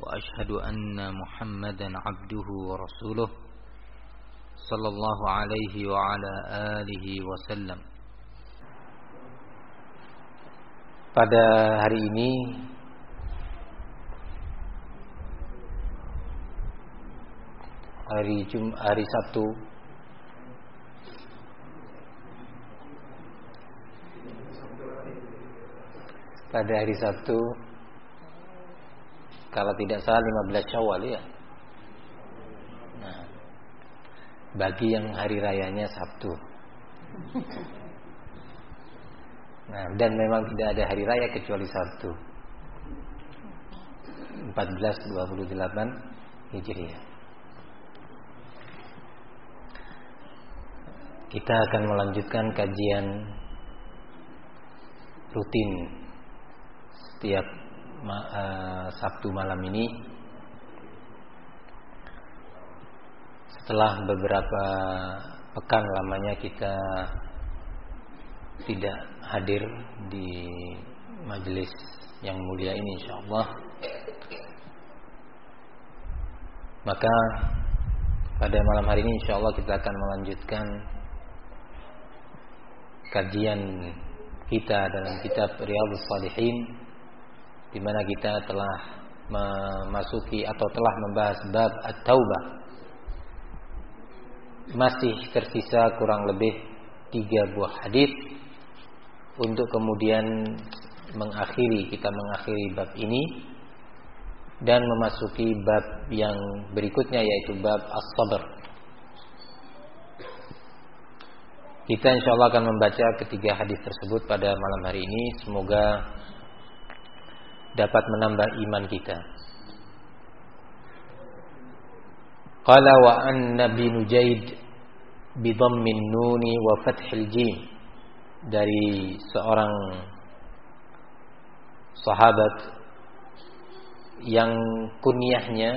وأشهد أن محمدا عبده ورسوله صلى الله عليه وعلى آله وسلم. Pada hari ini hari Jum hari Sabtu pada hari Sabtu kalau tidak salah 15 Syawal ya. Nah, bagi yang hari rayanya Sabtu. Nah, dan memang tidak ada hari raya kecuali Sabtu. 1428 Hijriah. Kita akan melanjutkan kajian rutin setiap uh, Sabtu malam ini. Setelah beberapa pekan lamanya kita tidak hadir di majelis yang mulia ini insyaallah. Maka pada malam hari ini insyaallah kita akan melanjutkan kajian kita dalam kitab Riyadhus Shalihin di mana kita telah memasuki atau telah membahas bab At-Taubah. Masih tersisa kurang lebih tiga buah hadis untuk kemudian mengakhiri kita mengakhiri bab ini dan memasuki bab yang berikutnya yaitu bab As-Sabr. Kita insya Allah akan membaca ketiga hadis tersebut pada malam hari ini. Semoga dapat menambah iman kita. Qala wa an Nabi Nujaid bi dhammin nuni wa fathil jim. Dari seorang sahabat yang kunyahnya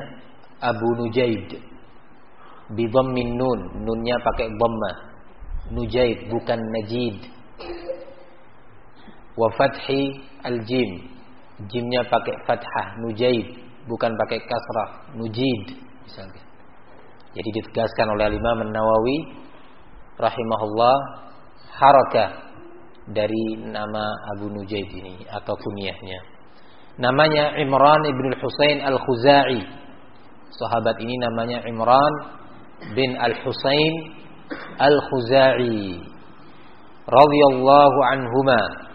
Abu Nujaid. Bi dhammin nun. Nunnya pakai dhammah. Nujaid bukan Najid. Wa fathi al-jim jimnya pakai fathah Nujaid bukan pakai kasrah Nujid misalnya. Jadi ditegaskan oleh Imam An-Nawawi rahimahullah harakah dari nama Abu Nujaid ini atau kunyahnya. Namanya Imran ibn al-Husain al-Khuzai. Sahabat ini namanya Imran bin al-Husain al-Khuzai. Radhiyallahu anhuma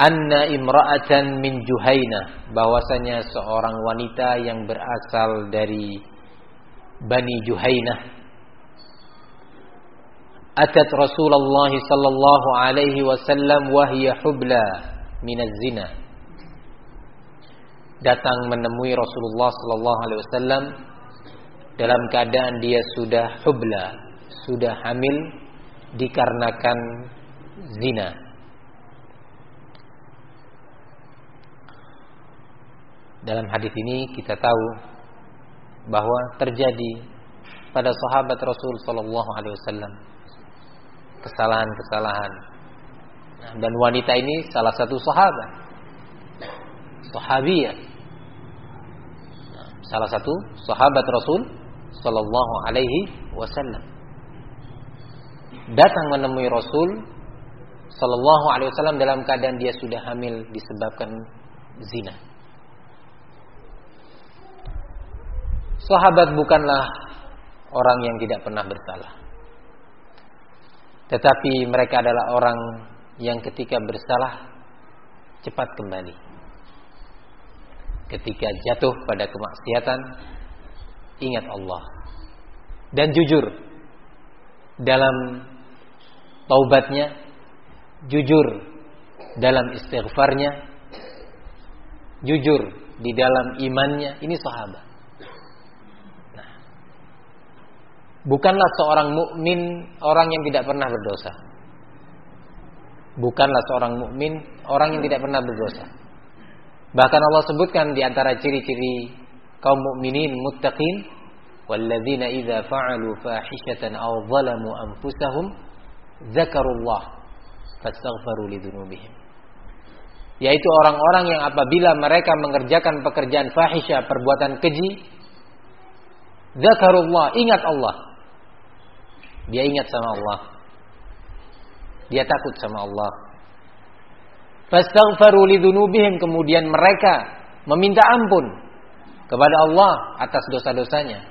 anna imra'atan min Juhaina. Bahwasanya seorang wanita yang berasal dari Bani Juhainah atat Rasulullah sallallahu alaihi wasallam wa hiya hubla min zina. Datang menemui Rasulullah sallallahu alaihi wasallam dalam keadaan dia sudah hubla sudah hamil dikarenakan zina Dalam hadis ini kita tahu bahwa terjadi pada sahabat Rasul Shallallahu Alaihi Wasallam kesalahan-kesalahan. Dan wanita ini salah satu sahabat sahabiyah. Salah satu sahabat Rasul Shallallahu Alaihi Wasallam. Datang menemui Rasul Shallallahu Alaihi Wasallam dalam keadaan dia sudah hamil disebabkan zina. Sahabat bukanlah orang yang tidak pernah bersalah. Tetapi mereka adalah orang yang ketika bersalah cepat kembali. Ketika jatuh pada kemaksiatan, ingat Allah. Dan jujur dalam taubatnya, jujur dalam istighfarnya, jujur di dalam imannya, ini sahabat. Nah, bukanlah seorang mukmin orang yang tidak pernah berdosa. Bukanlah seorang mukmin orang yang tidak pernah berdosa. Bahkan Allah sebutkan di antara ciri-ciri kaum mukminin muttaqin walladzina idza fa'alu fahishatan aw zalamu anfusahum dzakarullah fastaghfaru lidzunubihim yaitu orang-orang yang apabila mereka mengerjakan pekerjaan fahisha perbuatan keji zakarullah ingat Allah dia ingat sama Allah dia takut sama Allah fastaghfaru lidzunubihim kemudian mereka meminta ampun kepada Allah atas dosa-dosanya.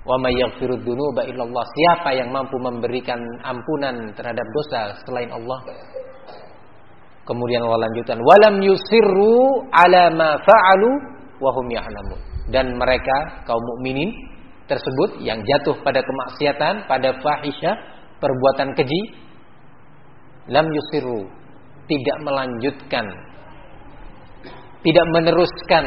Wa may yaghfirud dzunuba illallah. Siapa yang mampu memberikan ampunan terhadap dosa selain Allah? Kemudian Allah lanjutkan, "Walam yusirru ala ma fa'alu wa hum ya'lamun." Dan mereka kaum mukminin tersebut yang jatuh pada kemaksiatan, pada fahisyah, perbuatan keji, lam yusirru, tidak melanjutkan, tidak meneruskan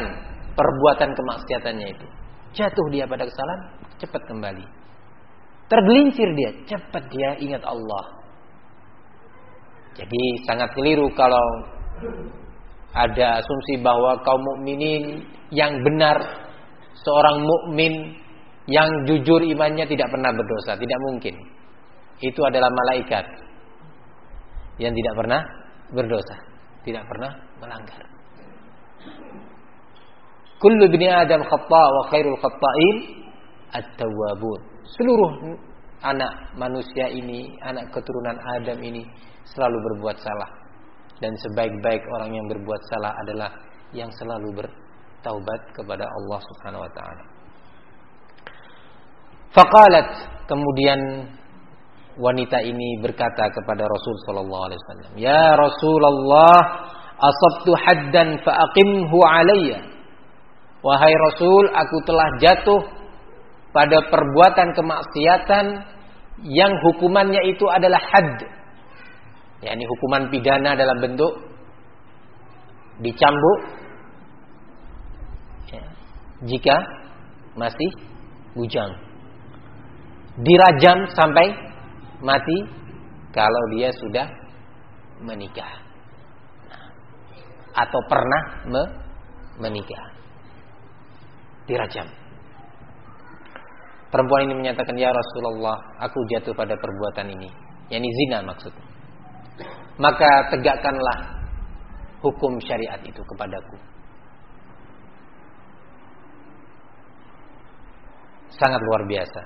perbuatan kemaksiatannya itu. Jatuh dia pada kesalahan, cepat kembali. Tergelincir dia, cepat dia ingat Allah. Jadi sangat keliru kalau ada asumsi bahwa kaum mukminin yang benar seorang mukmin yang jujur imannya tidak pernah berdosa, tidak mungkin. Itu adalah malaikat yang tidak pernah berdosa, tidak pernah melanggar. Kullu bini Adam khata wa khairul khata'in at-tawwabun. Seluruh anak manusia ini, anak keturunan Adam ini selalu berbuat salah. Dan sebaik-baik orang yang berbuat salah adalah yang selalu bertaubat kepada Allah Subhanahu wa taala. Faqalat kemudian wanita ini berkata kepada Rasul sallallahu alaihi wasallam, "Ya Rasulullah, asabtu haddan fa aqimhu alayya." Wahai Rasul, aku telah jatuh pada perbuatan kemaksiatan yang hukumannya itu adalah had. Ya, ini hukuman pidana dalam bentuk dicambuk ya, jika masih bujang. Dirajam sampai mati kalau dia sudah menikah. Nah, atau pernah me menikah dirajam. Perempuan ini menyatakan, "Ya Rasulullah, aku jatuh pada perbuatan ini." Yani zina maksudnya. Maka tegakkanlah hukum syariat itu kepadaku. Sangat luar biasa.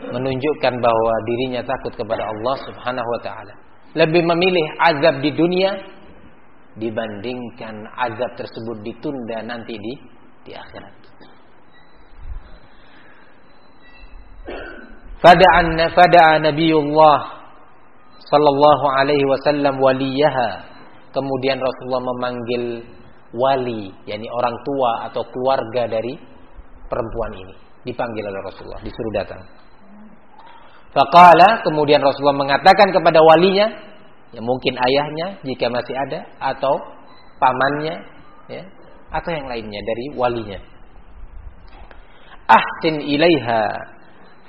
Menunjukkan bahwa dirinya takut kepada Allah Subhanahu wa taala. Lebih memilih azab di dunia dibandingkan azab tersebut ditunda nanti di di akhirat. Fada'an fada'a Nabiullah sallallahu alaihi wasallam waliyaha. Kemudian Rasulullah memanggil wali, yakni orang tua atau keluarga dari perempuan ini. Dipanggil oleh Rasulullah, disuruh datang. Faqala kemudian Rasulullah mengatakan kepada walinya, ya mungkin ayahnya jika masih ada atau pamannya ya atau yang lainnya dari walinya. Ahsin ilaiha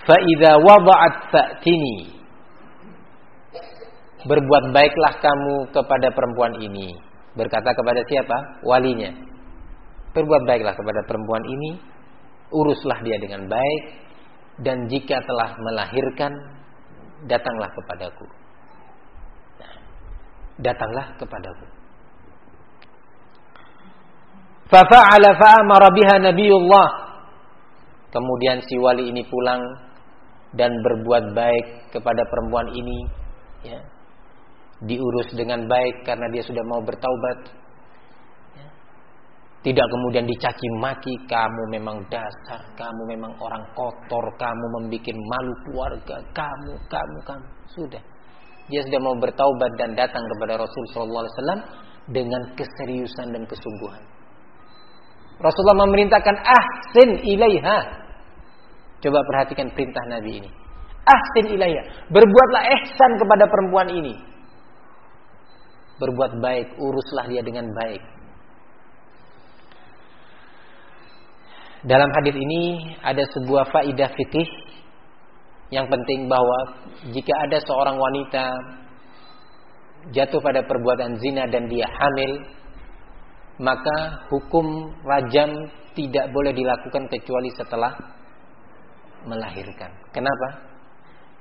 fa idza wada'at fa'tini. Berbuat baiklah kamu kepada perempuan ini. Berkata kepada siapa? Walinya. Berbuat baiklah kepada perempuan ini uruslah dia dengan baik dan jika telah melahirkan datanglah kepadaku datanglah kepadaku. Fafa'ala fa'amara biha Nabiullah. Kemudian si wali ini pulang dan berbuat baik kepada perempuan ini, ya. Diurus dengan baik karena dia sudah mau bertaubat. Tidak kemudian dicaci maki, kamu memang dasar, kamu memang orang kotor, kamu membuat malu keluarga, kamu, kamu, kamu. Sudah dia sudah mau bertaubat dan datang kepada Rasul sallallahu alaihi wasallam dengan keseriusan dan kesungguhan. Rasulullah memerintahkan ahsin ilaiha. Coba perhatikan perintah Nabi ini. Ahsin ilaiha. Berbuatlah ihsan kepada perempuan ini. berbuat baik, uruslah dia dengan baik. Dalam hadis ini ada sebuah faidah fikih yang penting bahwa jika ada seorang wanita jatuh pada perbuatan zina dan dia hamil, maka hukum rajam tidak boleh dilakukan kecuali setelah melahirkan. Kenapa?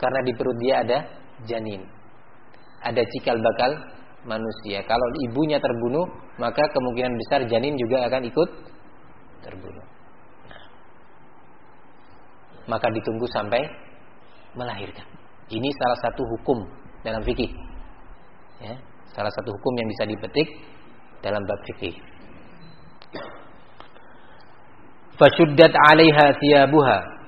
Karena di perut dia ada janin. Ada cikal bakal manusia. Kalau ibunya terbunuh, maka kemungkinan besar janin juga akan ikut terbunuh. Maka ditunggu sampai melahirkan. Ini salah satu hukum dalam fikih. Ya, salah satu hukum yang bisa dipetik dalam bab fikih. Fashuddat 'alaiha thiyabuha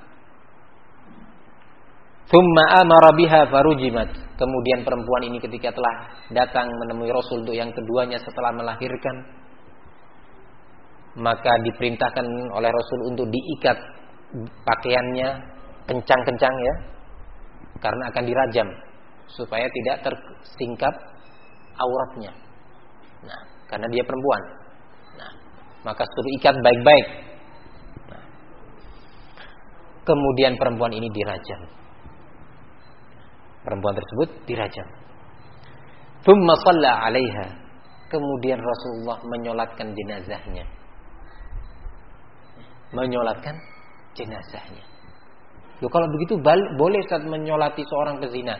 Thumma amara biha farujimat. Kemudian perempuan ini ketika telah datang menemui Rasul untuk yang keduanya setelah melahirkan, maka diperintahkan oleh Rasul untuk diikat pakaiannya kencang-kencang ya, karena akan dirajam supaya tidak tersingkap auratnya. Nah, karena dia perempuan. Nah, maka suruh ikat baik-baik. Nah, kemudian perempuan ini dirajam perempuan tersebut dirajam. Thumma shalla 'alaiha. Kemudian Rasulullah menyolatkan jenazahnya. Menyolatkan jenazahnya. Loh, kalau begitu boleh saat menyolati seorang pezina.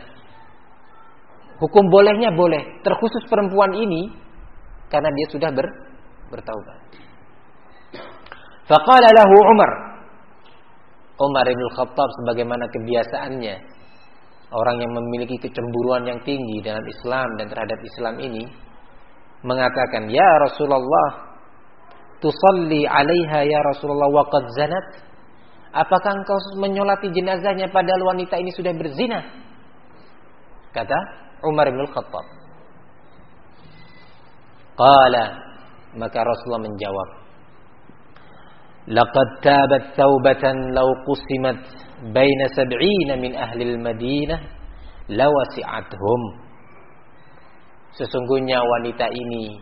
Hukum bolehnya boleh, terkhusus perempuan ini karena dia sudah ber, bertaubat. Faqala lahu Umar. Umar bin Khattab sebagaimana kebiasaannya orang yang memiliki kecemburuan yang tinggi dalam Islam dan terhadap Islam ini mengatakan, "Ya Rasulullah, tusalli 'alaiha ya Rasulullah wa qad zanat?" Apakah engkau menyolati jenazahnya padahal wanita ini sudah berzina? Kata Umar bin Khattab. Qala maka Rasulullah menjawab, "Laqad tabat taubatan law qusimat baina sab'ina min ahli al-Madinah lawasi'athum Sesungguhnya wanita ini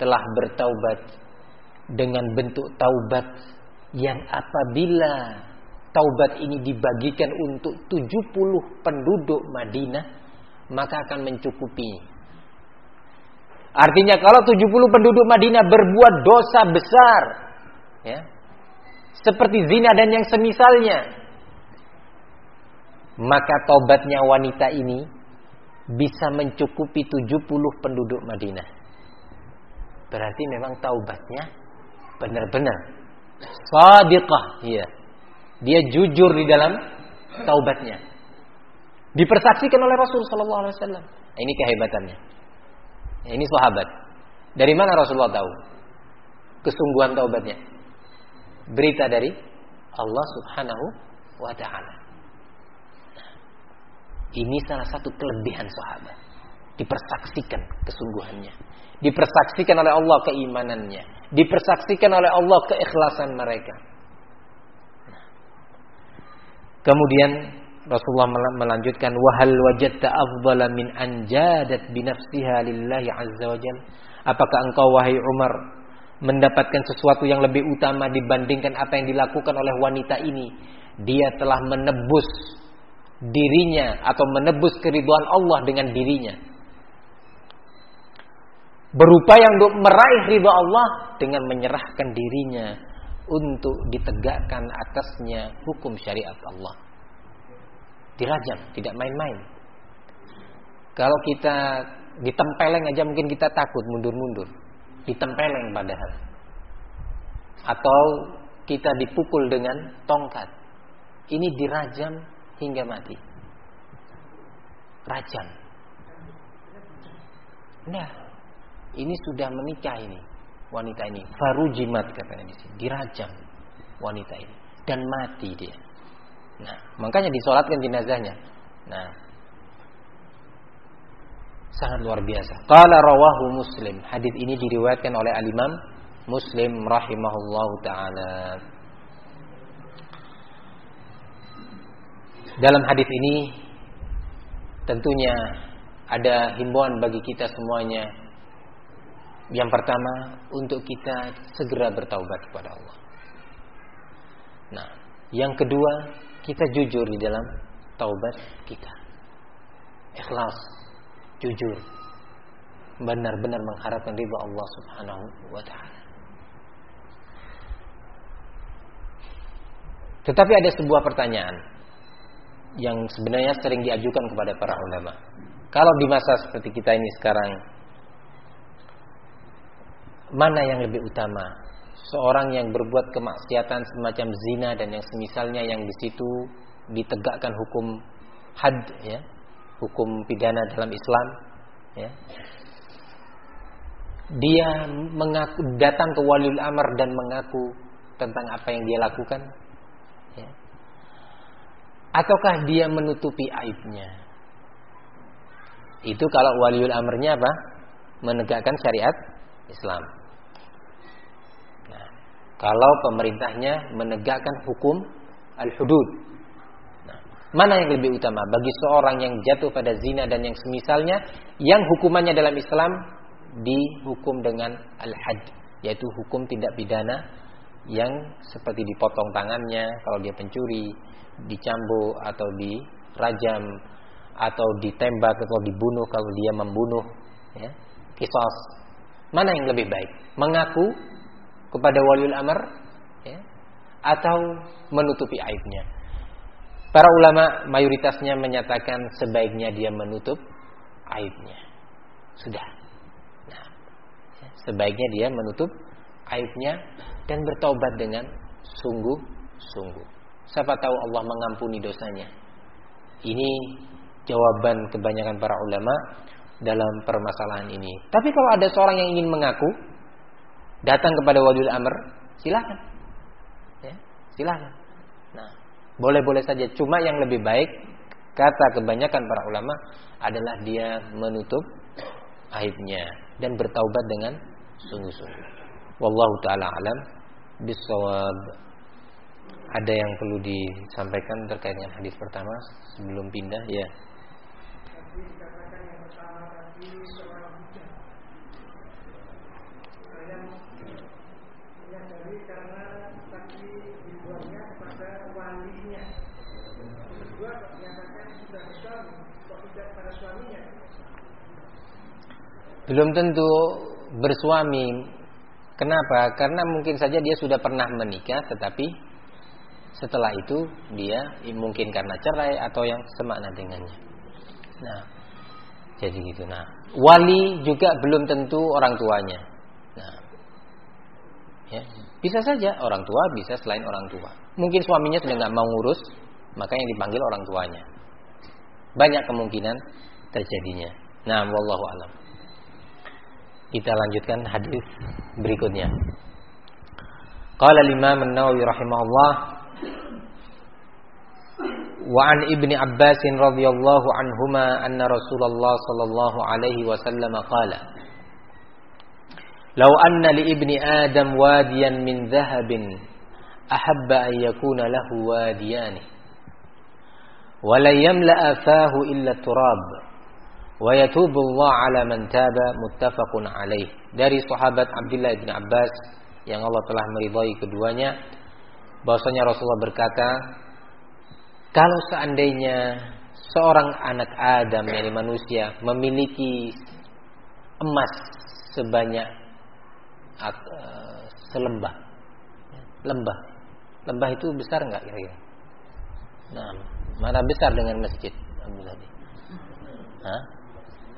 telah bertaubat dengan bentuk taubat yang apabila taubat ini dibagikan untuk 70 penduduk Madinah maka akan mencukupi. Artinya kalau 70 penduduk Madinah berbuat dosa besar ya seperti zina dan yang semisalnya maka tobatnya wanita ini bisa mencukupi 70 penduduk Madinah. Berarti memang taubatnya benar-benar sadiqah, iya. Dia jujur di dalam taubatnya. Dipersaksikan oleh Rasul sallallahu alaihi wasallam. Ini kehebatannya. Ini sahabat. Dari mana Rasulullah tahu kesungguhan taubatnya? Berita dari Allah Subhanahu wa taala. Ini salah satu kelebihan sahabat. Dipersaksikan kesungguhannya. Dipersaksikan oleh Allah keimanannya. Dipersaksikan oleh Allah keikhlasan mereka. Kemudian Rasulullah melanjutkan wahal wajadta afdala min anjadat binafsiha lillahi azza wajal. Apakah engkau wahai Umar mendapatkan sesuatu yang lebih utama dibandingkan apa yang dilakukan oleh wanita ini? Dia telah menebus dirinya atau menebus keriduan Allah dengan dirinya. Berupaya untuk meraih ridha Allah dengan menyerahkan dirinya untuk ditegakkan atasnya hukum syariat Allah. Dirajam, tidak main-main. Kalau kita ditempeleng aja mungkin kita takut mundur-mundur. Ditempeleng padahal. Atau kita dipukul dengan tongkat. Ini dirajam hingga mati. Rajam. Nah, ini sudah menikah ini wanita ini. Farujimat katanya di sini, dirajam wanita ini dan mati dia. Nah, makanya disolatkan jenazahnya. Nah, sangat luar biasa. Qala rawahu Muslim. Hadis ini diriwayatkan oleh Al-Imam Muslim rahimahullahu taala. Dalam hadis ini tentunya ada himbauan bagi kita semuanya Yang pertama, untuk kita segera bertaubat kepada Allah. Nah, yang kedua, kita jujur di dalam taubat kita. Ikhlas, jujur. Benar-benar mengharapkan ridha Allah Subhanahu wa taala. Tetapi ada sebuah pertanyaan yang sebenarnya sering diajukan kepada para ulama. Kalau di masa seperti kita ini sekarang, mana yang lebih utama? Seorang yang berbuat kemaksiatan semacam zina dan yang semisalnya yang di situ ditegakkan hukum had ya, hukum pidana dalam Islam ya. Dia mengaku datang ke waliul amr dan mengaku tentang apa yang dia lakukan ya. Ataukah dia menutupi aibnya? Itu kalau waliul amrnya apa? Menegakkan syariat Islam. Kalau pemerintahnya menegakkan hukum al-hudud. Nah, mana yang lebih utama? Bagi seorang yang jatuh pada zina dan yang semisalnya yang hukumannya dalam Islam dihukum dengan al-had, yaitu hukum tidak pidana yang seperti dipotong tangannya kalau dia pencuri, dicambuk atau dirajam atau ditembak atau dibunuh kalau dia membunuh ya. Kisos. Mana yang lebih baik? Mengaku kepada waliul amr ya, atau menutupi aibnya. Para ulama mayoritasnya menyatakan sebaiknya dia menutup aibnya. Sudah. Nah, ya, sebaiknya dia menutup aibnya dan bertobat dengan sungguh-sungguh. Siapa tahu Allah mengampuni dosanya. Ini jawaban kebanyakan para ulama dalam permasalahan ini. Tapi kalau ada seorang yang ingin mengaku datang kepada waliul amr, silakan. Ya, silakan. Nah, boleh-boleh saja. Cuma yang lebih baik kata kebanyakan para ulama adalah dia menutup aibnya dan bertaubat dengan sungguh-sungguh. Wallahu taala alam bisawab. Ada yang perlu disampaikan terkait dengan hadis pertama sebelum pindah ya. Belum tentu bersuami. Kenapa? Karena mungkin saja dia sudah pernah menikah tetapi setelah itu dia mungkin karena cerai atau yang semakna dengannya. Nah, jadi gitu. Nah, wali juga belum tentu orang tuanya. Nah, ya, bisa saja orang tua bisa selain orang tua. Mungkin suaminya sudah nggak mau ngurus, maka yang dipanggil orang tuanya. Banyak kemungkinan terjadinya. Nah, wallahu alam. Kita lanjutkan hadis berikutnya. Qala Imam An-Nawawi rahimahullah وعن ابن عباس رضي الله عنهما أن رسول الله صلى الله عليه وسلم قال لو أن لابن آدم واديا من ذهب أحب أن يكون له واديان ولن يملأ فاه إلا التراب wa yatubullah ala man taba muttafaqun alaih dari sahabat Abdullah bin Abbas yang Allah telah meridai keduanya bahwasanya Rasulullah berkata kalau seandainya seorang anak Adam dari manusia memiliki emas sebanyak eh, selembah lembah lembah itu besar enggak kira-kira? Nah mana besar dengan masjid Hah?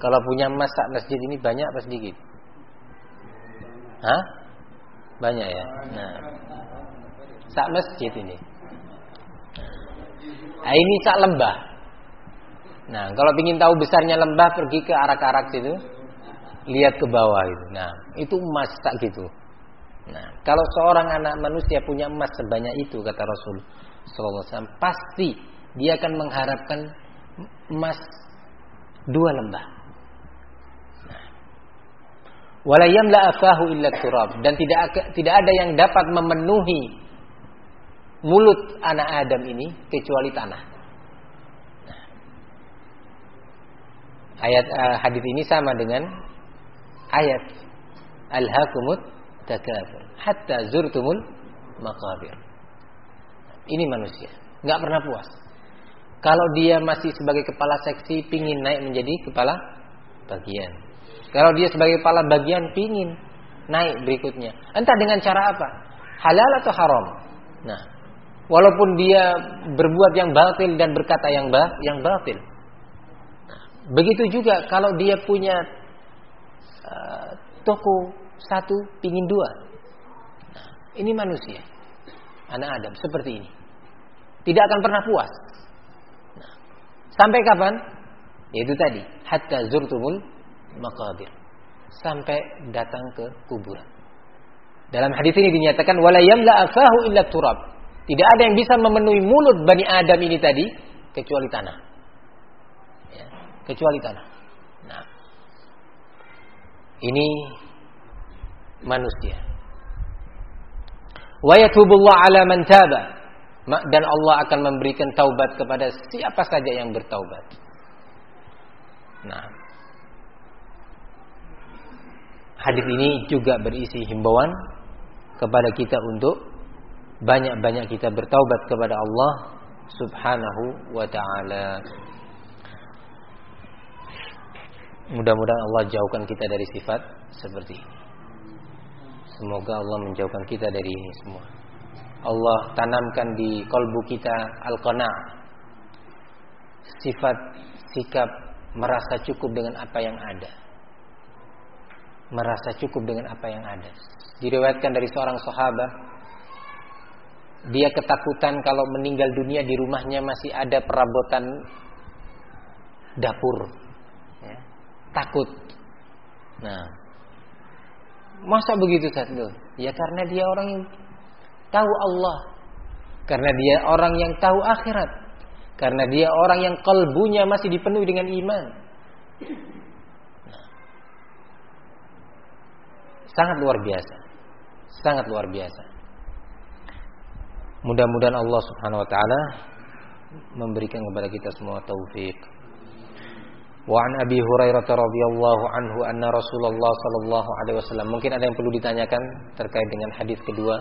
Kalau punya emas sak masjid ini banyak apa sedikit? Hah? Banyak ya. Nah, sak masjid ini. Nah, ini sak lembah. Nah, kalau ingin tahu besarnya lembah pergi ke arak-arak situ, lihat ke bawah itu. Nah, itu emas tak gitu. Nah, kalau seorang anak manusia punya emas sebanyak itu kata Rasul sallallahu alaihi wasallam, pasti dia akan mengharapkan emas dua lembah. Walayam la afahu illa turab dan tidak tidak ada yang dapat memenuhi mulut anak Adam ini kecuali tanah. Nah, ayat uh, hadis ini sama dengan ayat alhaakumut takatsur hatta zurtumul maqabir. Ini manusia, nggak pernah puas. Kalau dia masih sebagai kepala seksi pingin naik menjadi kepala bagian. Kalau dia sebagai kepala bagian pingin naik berikutnya. Entah dengan cara apa. Halal atau haram. Nah, walaupun dia berbuat yang batil dan berkata yang ba yang batil. Begitu juga kalau dia punya uh, toko satu pingin dua. Nah, ini manusia. Anak Adam seperti ini. Tidak akan pernah puas. Nah, sampai kapan? Yaitu tadi, hatta zurtumul maqabir. Sampai datang ke kuburan. Dalam hadis ini dinyatakan wala yamla afahu illa turab. Tidak ada yang bisa memenuhi mulut Bani Adam ini tadi kecuali tanah. Ya, kecuali tanah. Nah, ini manusia. Wa yatubullah ala man taba dan Allah akan memberikan taubat kepada siapa saja yang bertaubat. Nah, hadis ini juga berisi himbauan kepada kita untuk banyak-banyak kita bertaubat kepada Allah Subhanahu wa taala. Mudah-mudahan Allah jauhkan kita dari sifat seperti ini. Semoga Allah menjauhkan kita dari ini semua. Allah tanamkan di kolbu kita al-qana' sifat sikap merasa cukup dengan apa yang ada merasa cukup dengan apa yang ada diriwayatkan dari seorang sahabat dia ketakutan kalau meninggal dunia di rumahnya masih ada perabotan dapur ya. takut nah masa begitu satu ya karena dia orang yang tahu Allah. Karena dia orang yang tahu akhirat. Karena dia orang yang kalbunya masih dipenuhi dengan iman. Sangat luar biasa. Sangat luar biasa. Mudah-mudahan Allah Subhanahu wa taala memberikan kepada kita semua taufik. Wa an Abi Hurairah radhiyallahu anhu anna Rasulullah sallallahu alaihi wasallam. Mungkin ada yang perlu ditanyakan terkait dengan hadis kedua.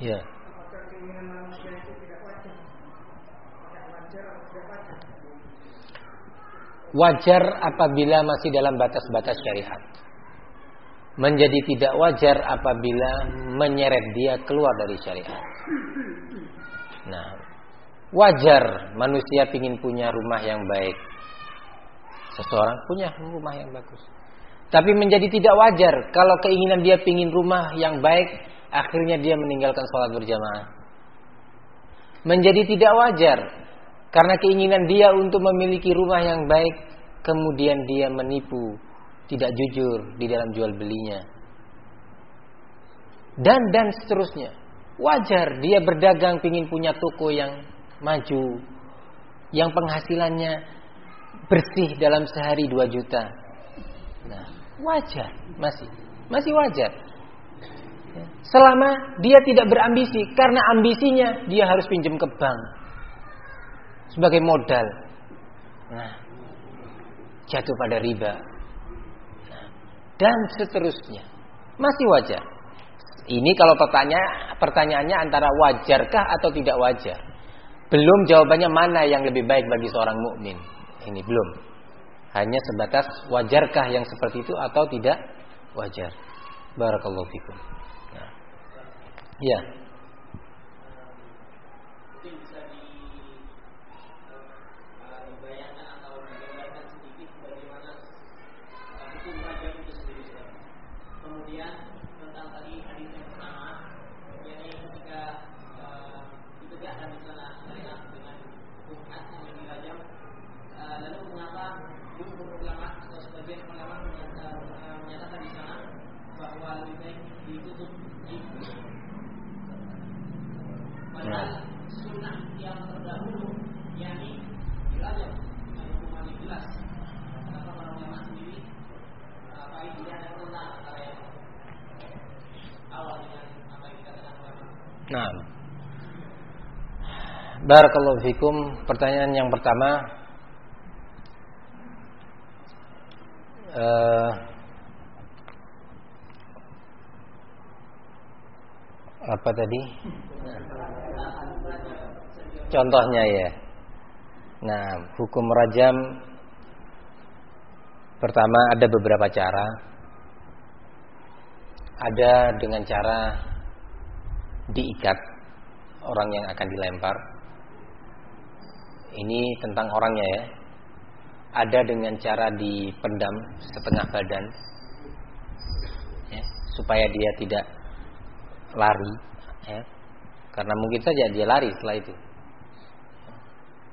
Ya. Wajar apabila masih dalam batas-batas syariat. Menjadi tidak wajar apabila menyeret dia keluar dari syariat. Nah, wajar manusia ingin punya rumah yang baik. Seseorang punya rumah yang bagus. Tapi menjadi tidak wajar kalau keinginan dia ingin rumah yang baik akhirnya dia meninggalkan sholat berjamaah. Menjadi tidak wajar karena keinginan dia untuk memiliki rumah yang baik, kemudian dia menipu, tidak jujur di dalam jual belinya. Dan dan seterusnya. Wajar dia berdagang ingin punya toko yang maju, yang penghasilannya bersih dalam sehari 2 juta. Nah, wajar masih masih wajar. Selama dia tidak berambisi, karena ambisinya dia harus pinjam ke bank sebagai modal. Nah, jatuh pada riba. Nah, dan seterusnya. Masih wajar. Ini kalau pertanyaan pertanyaannya antara wajarkah atau tidak wajar. Belum jawabannya mana yang lebih baik bagi seorang mukmin. Ini belum. Hanya sebatas wajarkah yang seperti itu atau tidak wajar. Barakallahu fikum. Ya. Nah, Barakallahu fikum. Pertanyaan yang pertama uh, apa tadi? Contohnya ya. Nah, hukum rajam pertama ada beberapa cara. Ada dengan cara diikat orang yang akan dilempar. Ini tentang orangnya ya. Ada dengan cara dipendam setengah badan ya, supaya dia tidak lari ya. Karena mungkin saja dia lari setelah itu.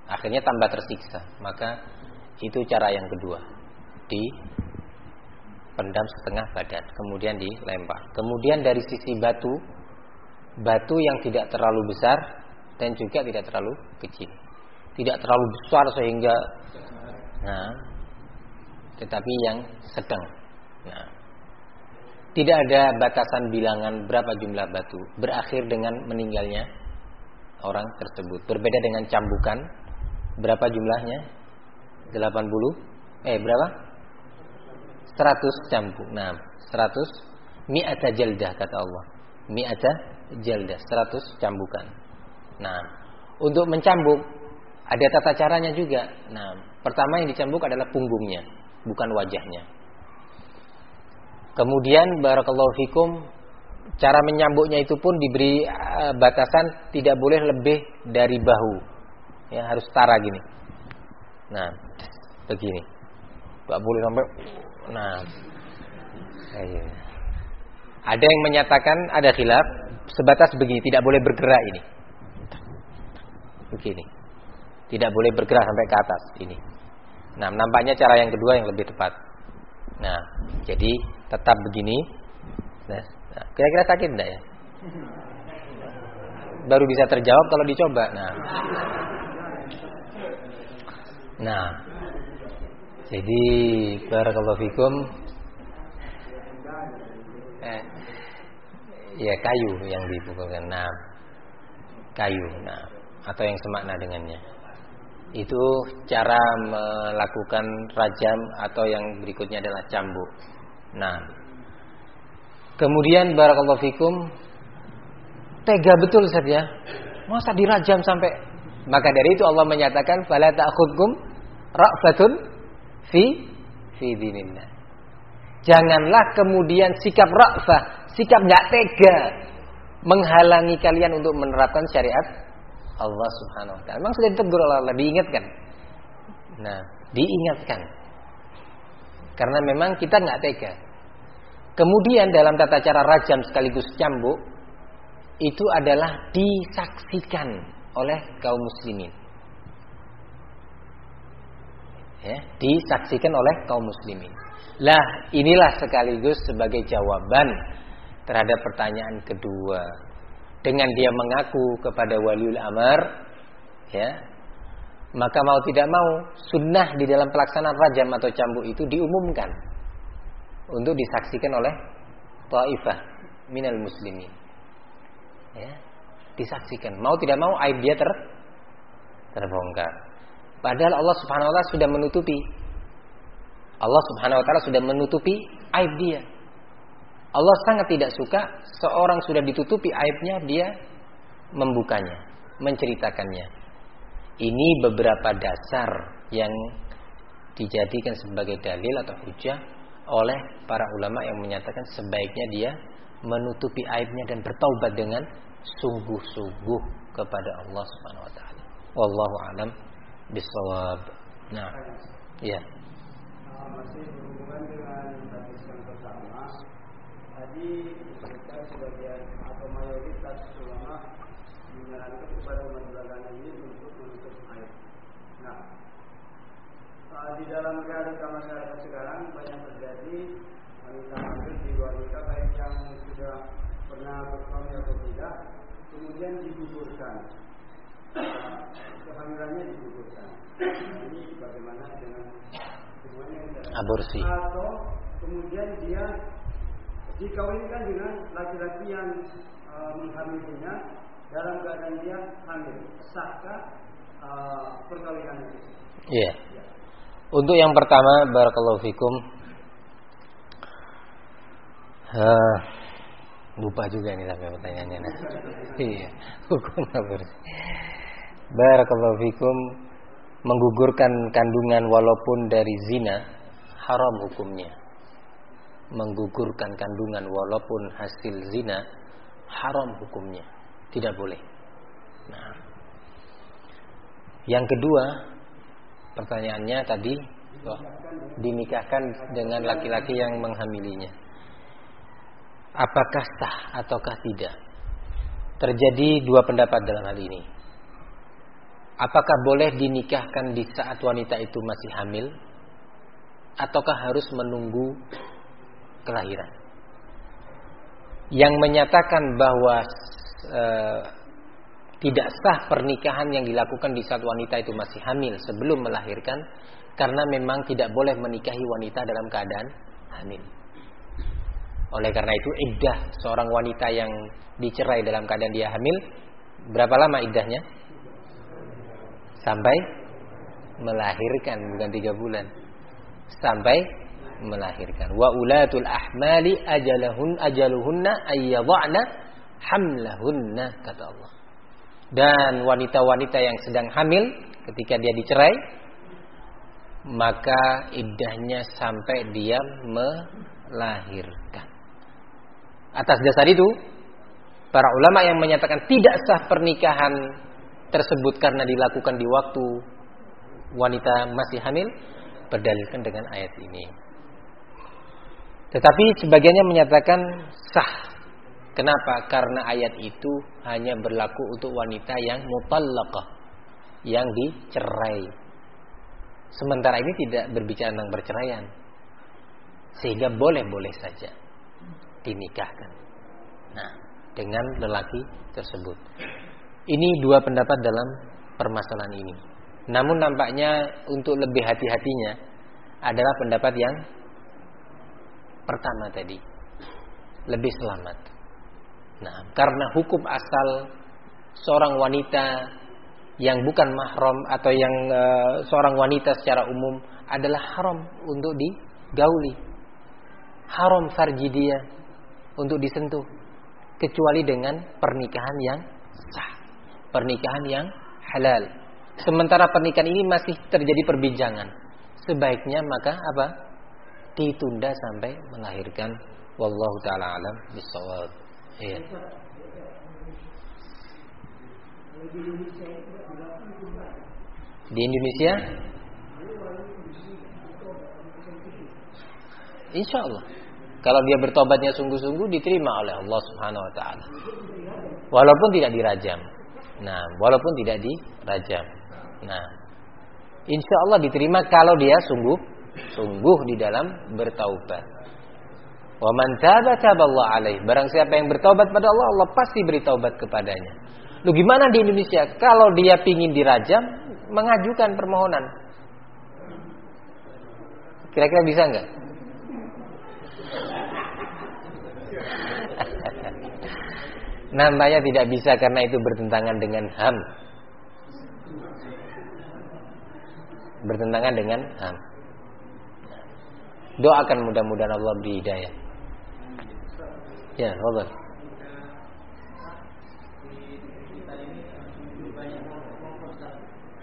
Akhirnya tambah tersiksa. Maka itu cara yang kedua. Di pendam setengah badan, kemudian dilempar. Kemudian dari sisi batu, batu yang tidak terlalu besar dan juga tidak terlalu kecil. Tidak terlalu besar sehingga nah tetapi yang sedang. Nah, tidak ada batasan bilangan berapa jumlah batu berakhir dengan meninggalnya orang tersebut. Berbeda dengan cambukan berapa jumlahnya? 80 eh berapa? 100 cambuk. Nah, 100 mi'ata jaldah kata Allah. Mi'ata jaldah, 100 cambukan. Nah, untuk mencambuk ada tata caranya juga. Nah, pertama yang dicambuk adalah punggungnya, bukan wajahnya. Kemudian barakallahu fikum cara menyambuknya itu pun diberi uh, batasan tidak boleh lebih dari bahu. Ya, harus setara gini. Nah, begini. Gak boleh sampai nah. Ayo. Ada yang menyatakan ada khilaf sebatas begini, tidak boleh bergerak ini. Begini. Tidak boleh bergerak sampai ke atas ini. Nah, nampaknya cara yang kedua yang lebih tepat. Nah, jadi tetap begini. Nah, kira-kira sakit enggak ya? Baru bisa terjawab kalau dicoba. Nah. Nah. Jadi barakallahu fikum eh, ya kayu yang dipukulkan. Nah, kayu. Nah, atau yang semakna dengannya. Itu cara melakukan rajam atau yang berikutnya adalah cambuk. Nah, kemudian barakallahu fikum tega betul Ustaz ya. Masa dirajam sampai maka dari itu Allah menyatakan fala ta'khudkum ra'fatun fi fi dinillah. Janganlah kemudian sikap ra'fah, sikap nggak tega menghalangi kalian untuk menerapkan syariat Allah Subhanahu wa taala. Memang sudah ditegur oleh Allah, diingatkan. Nah, diingatkan. Karena memang kita nggak tega. Kemudian dalam tata cara rajam sekaligus cambuk itu adalah disaksikan oleh kaum muslimin. Ya, disaksikan oleh kaum muslimin. Lah, inilah sekaligus sebagai jawaban terhadap pertanyaan kedua. Dengan dia mengaku kepada waliul amar, ya, maka mau tidak mau sunnah di dalam pelaksanaan rajam atau cambuk itu diumumkan untuk disaksikan oleh taifah minal muslimin. Ya, disaksikan. Mau tidak mau aib dia ter terbongkar. Padahal Allah Subhanahu wa taala sudah menutupi Allah Subhanahu wa taala sudah menutupi aib dia. Allah sangat tidak suka seorang sudah ditutupi aibnya dia membukanya, menceritakannya. Ini beberapa dasar yang dijadikan sebagai dalil atau hujah oleh para ulama yang menyatakan sebaiknya dia menutupi aibnya dan bertaubat dengan sungguh-sungguh kepada Allah Subhanahu wa taala. Wallahu alam bisawab. Nah, ya. Masih berhubungan dengan. Tadi disebutkan sebagian atau mayoritas ulama menyarankan kepada umat beragama ini untuk menutup aib. Nah, di dalam realita masyarakat sekarang banyak terjadi wanita hamil di luar nikah baik yang sudah pernah bersuami atau tidak, kemudian digugurkan. Kehamilannya digugurkan. Nah, ini bagaimana dengan hubungannya dengan Aborsi. Atau kemudian dia dikawinkan dengan laki-laki yang uh, menghamilinya, dalam keadaan dia hamil. Sahkah uh, perkawinan itu? Iya. Untuk yang pertama, barakallahu fikum. Uh, lupa juga nih sampai pertanyaannya. Nah. iya, hukum aborsi. Barakallahu fikum menggugurkan kandungan walaupun dari zina haram hukumnya. Menggugurkan kandungan walaupun hasil zina haram hukumnya. Tidak boleh. Nah. Yang kedua, pertanyaannya tadi oh, dinikahkan dengan laki-laki yang menghamilinya. Apakah sah ataukah tidak? Terjadi dua pendapat dalam hal ini. Apakah boleh dinikahkan di saat wanita itu masih hamil ataukah harus menunggu kelahiran? Yang menyatakan bahwa e, tidak sah pernikahan yang dilakukan di saat wanita itu masih hamil sebelum melahirkan karena memang tidak boleh menikahi wanita dalam keadaan hamil. Oleh karena itu iddah seorang wanita yang dicerai dalam keadaan dia hamil berapa lama iddahnya? Sampai melahirkan bukan tiga bulan. Sampai melahirkan. Wa ulatul ahmali ajalahun ajaluhunna ayyadha'na hamlahunna kata Allah. Dan wanita-wanita yang sedang hamil ketika dia dicerai maka iddahnya sampai dia melahirkan. Atas dasar itu, para ulama yang menyatakan tidak sah pernikahan tersebut karena dilakukan di waktu wanita masih hamil berdalilkan dengan ayat ini. Tetapi sebagiannya menyatakan sah. Kenapa? Karena ayat itu hanya berlaku untuk wanita yang mutallaqah, yang dicerai. Sementara ini tidak berbicara tentang perceraian. Sehingga boleh-boleh saja dinikahkan. Nah, dengan lelaki tersebut. Ini dua pendapat dalam permasalahan ini. Namun nampaknya untuk lebih hati-hatinya adalah pendapat yang pertama tadi. Lebih selamat. Nah, karena hukum asal seorang wanita yang bukan mahram atau yang e, seorang wanita secara umum adalah haram untuk digauli. Haram farji dia untuk disentuh kecuali dengan pernikahan yang sah, pernikahan yang halal. Sementara pernikahan ini masih terjadi perbincangan. Sebaiknya maka apa? Ditunda sampai melahirkan. Wallahu taala alam bisawab. Iya. Di Indonesia? Insya Allah. Kalau dia bertobatnya sungguh-sungguh diterima oleh Allah Subhanahu wa taala. Walaupun tidak dirajam. Nah, walaupun tidak dirajam. Nah, insya Allah diterima kalau dia sungguh sungguh di dalam bertaubat. Wa man taba taballahu alaih. Barang siapa yang bertobat pada Allah, Allah pasti beri taubat kepadanya. Lu gimana di Indonesia? Kalau dia pingin dirajam, mengajukan permohonan. Kira-kira bisa nggak? Nampaknya tidak bisa karena itu bertentangan dengan HAM. Bertentangan dengan HAM. Doakan mudah-mudahan Allah beri hidayah. Ya, Allah.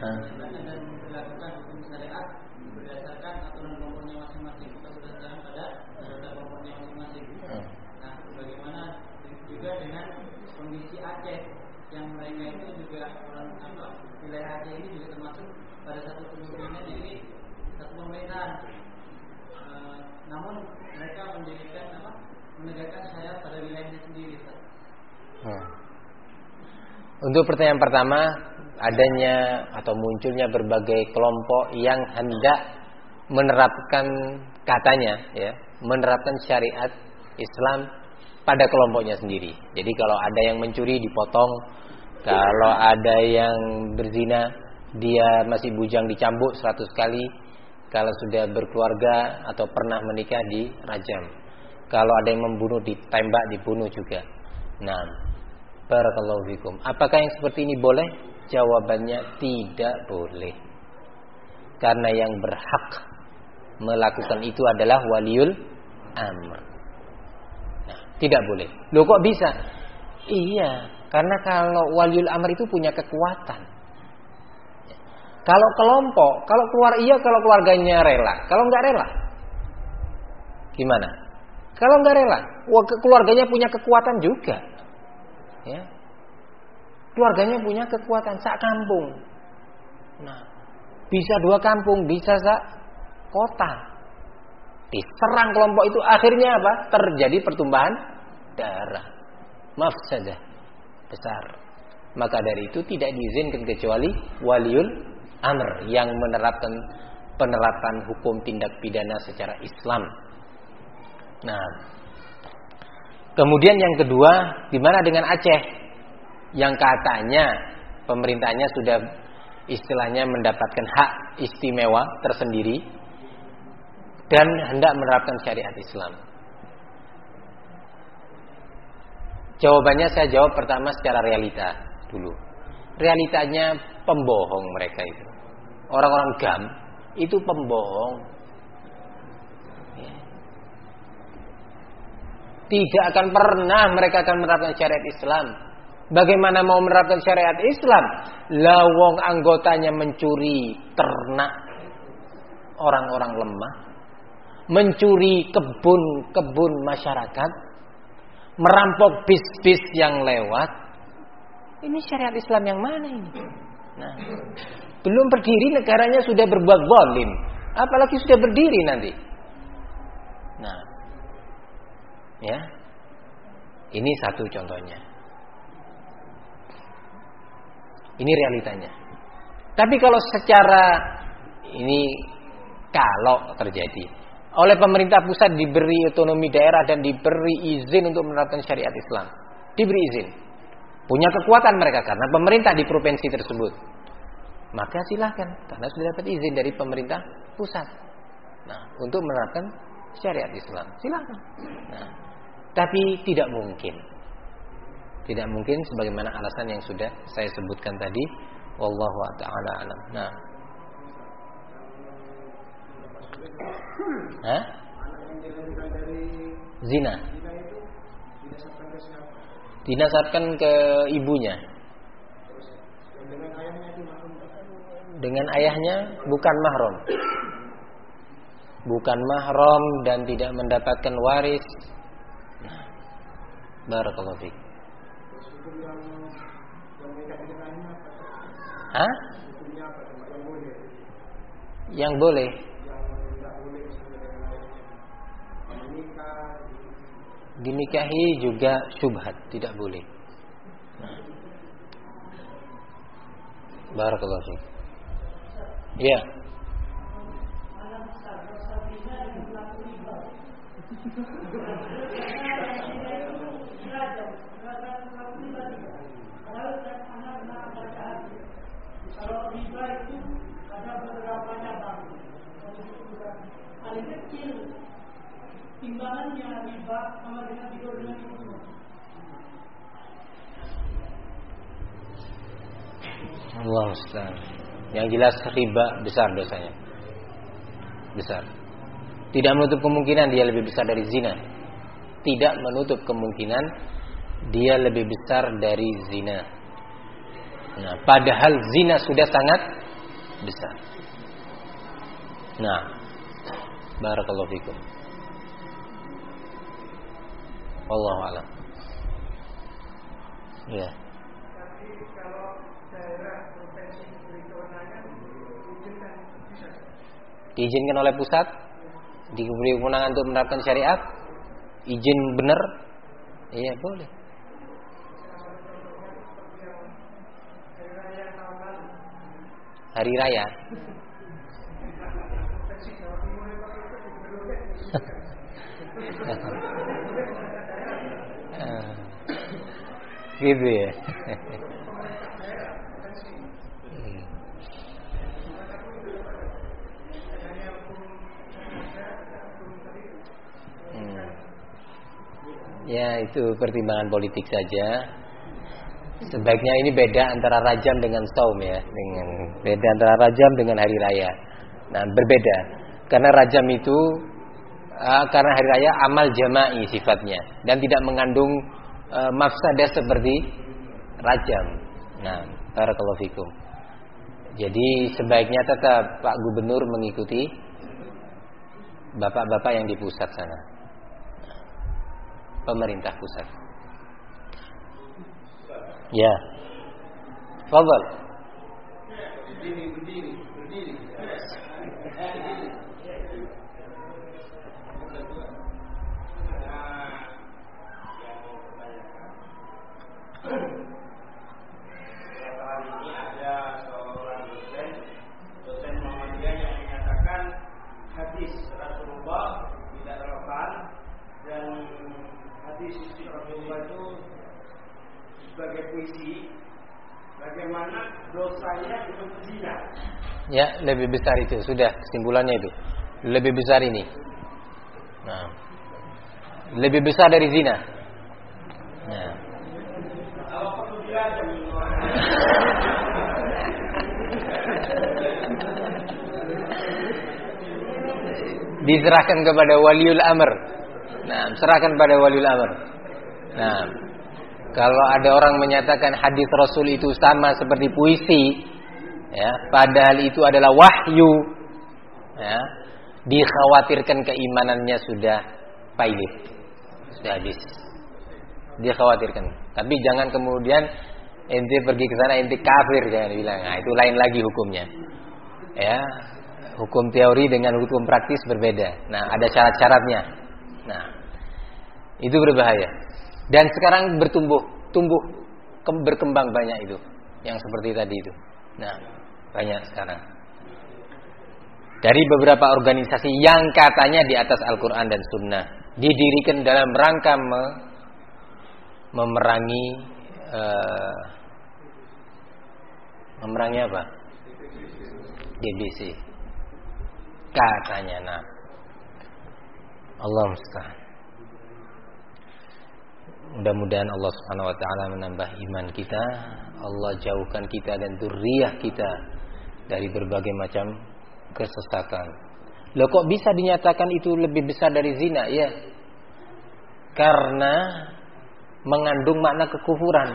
Hah? Untuk pertanyaan pertama, adanya atau munculnya berbagai kelompok yang hendak menerapkan katanya ya, menerapkan syariat Islam pada kelompoknya sendiri. Jadi kalau ada yang mencuri dipotong, kalau ada yang berzina dia masih bujang dicambuk 100 kali, kalau sudah berkeluarga atau pernah menikah dirajam. Kalau ada yang membunuh ditembak dibunuh juga. Nah, Barakallahu fikum. Apakah yang seperti ini boleh? Jawabannya tidak boleh. Karena yang berhak melakukan itu adalah waliul amr. Nah, tidak boleh. Loh kok bisa? Iya, karena kalau waliul amr itu punya kekuatan. Kalau kelompok, kalau keluar iya, kalau keluarganya rela, kalau nggak rela, gimana? Kalau nggak rela, keluarganya punya kekuatan juga. Ya. Keluarganya punya kekuatan sak kampung. Nah, bisa dua kampung, bisa sak kota. Diserang kelompok itu akhirnya apa? Terjadi pertumbuhan darah. Maaf saja besar. Maka dari itu tidak diizinkan kecuali waliul amr yang menerapkan penerapan hukum tindak pidana secara Islam. Nah, kemudian yang kedua, gimana dengan Aceh? Yang katanya pemerintahnya sudah istilahnya mendapatkan hak istimewa tersendiri dan hendak menerapkan syariat Islam. Jawabannya saya jawab pertama secara realita dulu. Realitanya pembohong mereka itu. Orang-orang GAM itu pembohong. Ya. Tidak akan pernah mereka akan menerapkan syariat Islam. Bagaimana mau menerapkan syariat Islam? Lawong anggotanya mencuri ternak orang-orang lemah, mencuri kebun-kebun masyarakat, merampok bis-bis yang lewat. Ini syariat Islam yang mana ini? Nah, belum berdiri negaranya sudah berbuat zalim, apalagi sudah berdiri nanti. Nah, ya, ini satu contohnya. Ini realitanya. Tapi kalau secara ini kalau terjadi oleh pemerintah pusat diberi otonomi daerah dan diberi izin untuk menerapkan syariat Islam. Diberi izin. Punya kekuatan mereka karena pemerintah di provinsi tersebut. Maka silahkan karena sudah dapat izin dari pemerintah pusat. Nah, untuk menerapkan syariat Islam. Silahkan. Nah, tapi tidak mungkin. Tidak mungkin sebagaimana alasan yang sudah saya sebutkan tadi. Wallahu taala alam. Nah, Hah? Zina. Dinasabkan ke ibunya. Dengan ayahnya bukan mahram. Bukan mahram dan tidak mendapatkan waris. Barakallahu fiik. Hah? Yang boleh dinikahi juga syubhat, tidak boleh. Barakallahu fiik. Ya. Allah. Yang jelas riba besar dosanya. Besar. Tidak menutup kemungkinan dia lebih besar dari zina. Tidak menutup kemungkinan dia lebih besar dari zina. Nah, padahal zina sudah sangat besar. Nah, barakallahu fikum. Wallahu a'lam. Ya. Diizinkan oleh pusat, diberi kewenangan untuk menerapkan syariat, izin benar, iya boleh. Hari raya. gitu ya. Ya itu pertimbangan politik saja. Sebaiknya ini beda antara rajam dengan saum ya, dengan beda antara rajam dengan hari raya. Nah, berbeda. Karena rajam itu uh, karena hari raya amal jama'i sifatnya dan tidak mengandung uh, mafsadah seperti rajam. Nah, barakallahu fikum. Jadi sebaiknya tetap Pak Gubernur mengikuti bapak-bapak yang di pusat sana. Pemerintah pusat. Ya. Fadal. Berdiri. dosanya untuk zina. Ya, lebih besar itu sudah kesimpulannya itu. Lebih besar ini. Nah. Lebih besar dari zina. Nah. Diserahkan kepada waliul amr. Nah, serahkan pada waliul amr. Nah, kalau ada orang menyatakan hadis Rasul itu sama seperti puisi, ya, padahal itu adalah wahyu, ya, dikhawatirkan keimanannya sudah pailit, sudah habis. Dikhawatirkan. Tapi jangan kemudian ente pergi ke sana ente kafir jangan bilang. Nah, itu lain lagi hukumnya. Ya, hukum teori dengan hukum praktis berbeda. Nah, ada syarat-syaratnya. Nah, itu berbahaya. Dan sekarang bertumbuh, tumbuh, berkembang banyak itu. Yang seperti tadi itu. Nah, banyak sekarang. Dari beberapa organisasi yang katanya di atas Al-Quran dan Sunnah. Didirikan dalam rangka me memerangi uh, memerangi apa? GBC. Katanya nah. Allah mustahil. Mudah-mudahan Allah Subhanahu wa taala menambah iman kita, Allah jauhkan kita dan zuriyah kita dari berbagai macam kesesatan. Loh kok bisa dinyatakan itu lebih besar dari zina? Ya. Karena mengandung makna kekufuran.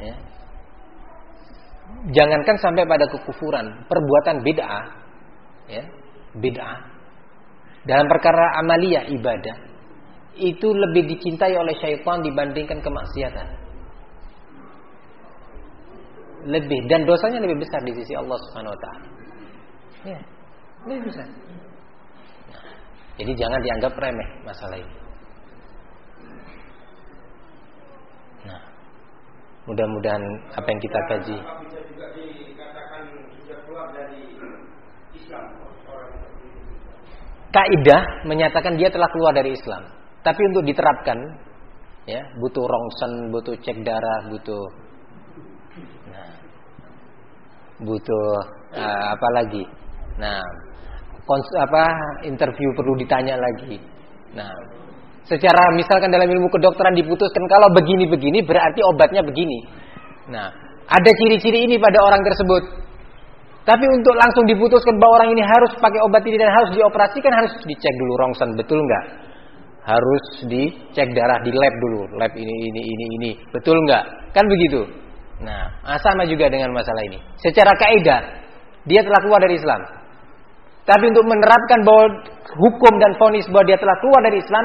Ya. Jangankan sampai pada kekufuran, perbuatan bid'ah, ya, bid'ah. Dalam perkara amalia ibadah, itu lebih dicintai oleh syaitan dibandingkan kemaksiatan. Lebih dan dosanya lebih besar di sisi Allah Subhanahu wa taala. Ya, lebih besar. Nah, jadi jangan dianggap remeh masalah ini. Nah, mudah-mudahan apa yang kita kaji Kaidah menyatakan dia telah keluar dari Islam. Tapi untuk diterapkan, ya butuh rongsen, butuh cek darah, butuh, nah, butuh uh, apa lagi? Nah, apa interview perlu ditanya lagi. Nah, secara misalkan dalam ilmu kedokteran diputuskan kalau begini-begini berarti obatnya begini. Nah, ada ciri-ciri ini pada orang tersebut. Tapi untuk langsung diputuskan bahwa orang ini harus pakai obat ini dan harus dioperasikan harus dicek dulu rongsen betul nggak? harus dicek darah di lab dulu. Lab ini ini ini ini. Betul nggak? Kan begitu. Nah, ah, sama juga dengan masalah ini. Secara kaidah dia telah keluar dari Islam. Tapi untuk menerapkan bahwa hukum dan vonis bahwa dia telah keluar dari Islam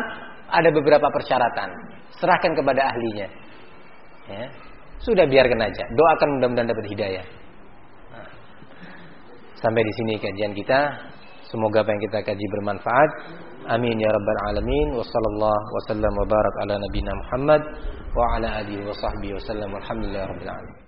ada beberapa persyaratan. Serahkan kepada ahlinya. Ya. Sudah biarkan aja. Doakan mudah-mudahan dapat hidayah. Nah. Sampai di sini kajian kita. Semoga apa yang kita kaji bermanfaat. Amin ya rabbal alamin wa sallallahu wa sallam wa barak ala nabiyina Muhammad wa ala alihi wa sahbihi wa